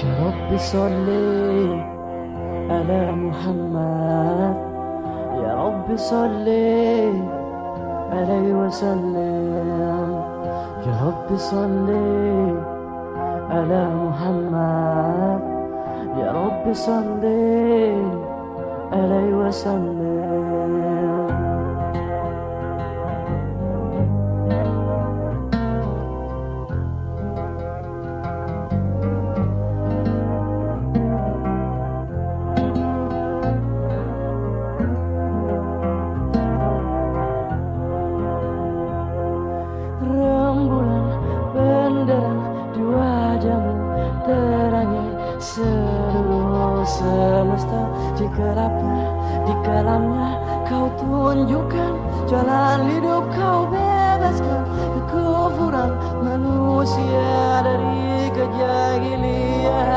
رب صل على محمد. يا رب صل عليه وسلم. يا رب صل على محمد. يا رب صل عليه وسلم. semesta jika lapar di kalamnya kau tunjukkan jalan hidup kau bebaskan kekufuran manusia dari kejahilian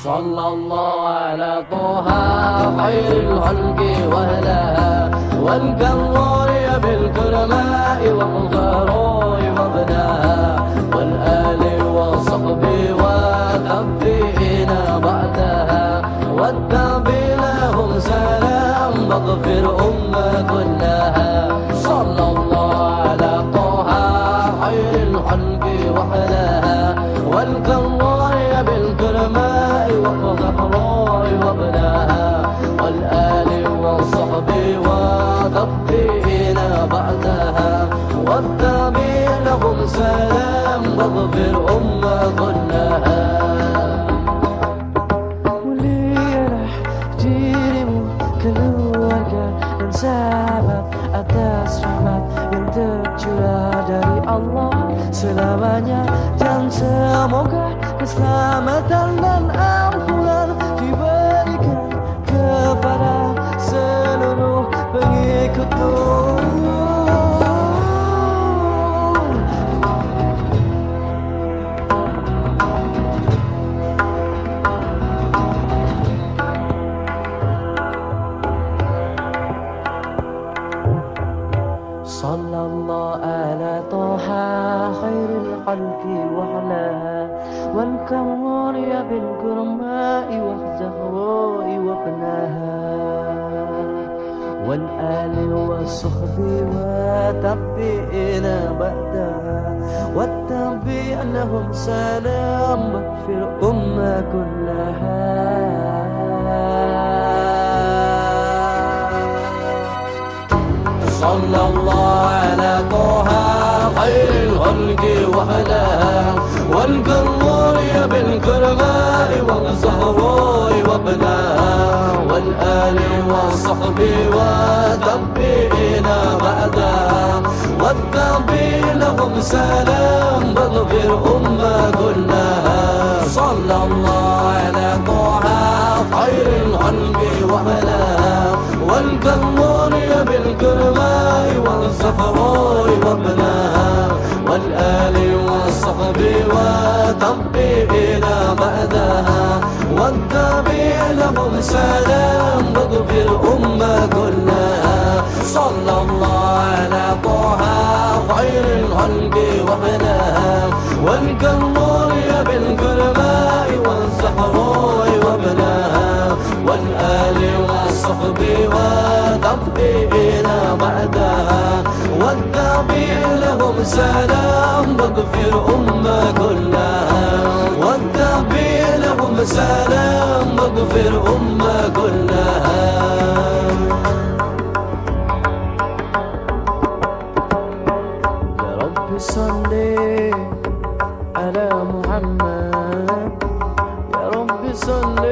صلى الله على طه خير الخلق وهلاها والقمر بالكرماء والغراء وابناها سلام واغفر أمة كلها dan sahabat atas rahmat yang tercurah dari Allah selamanya dan semoga keselamatan dan ampunan diberikan kepada seluruh pengikutmu. الله على طه خير الخلق وعلاها والكمار بالكرماء والزهراء وأبناها. والآل والصحب وتبئنا بعدها. والتبع لهم سلام واغفر أمة كلها. صلى الله خير الخلق وهلاها والقمر بالكرماء والزهراء وابناها والآل والصحب وتبعين بعدها والتابع لهم سلام واغفر أمة كلها صلى الله على طه خير الخلق وهلاها والقمر بالكرماء والزهراء وابناها والصحب وتبعين بعدها والتابع لهم سلام واغفر أمة كلها صلى الله على طه خير الخلق وابناها والقمر بالكرماء والزهراء والصحب وتبعين بعدها والتابع لهم سلام واغفر أمة كلها. والتابع لهم سلام واغفر أمة كلها. يا رب صل على محمد. يا رب صل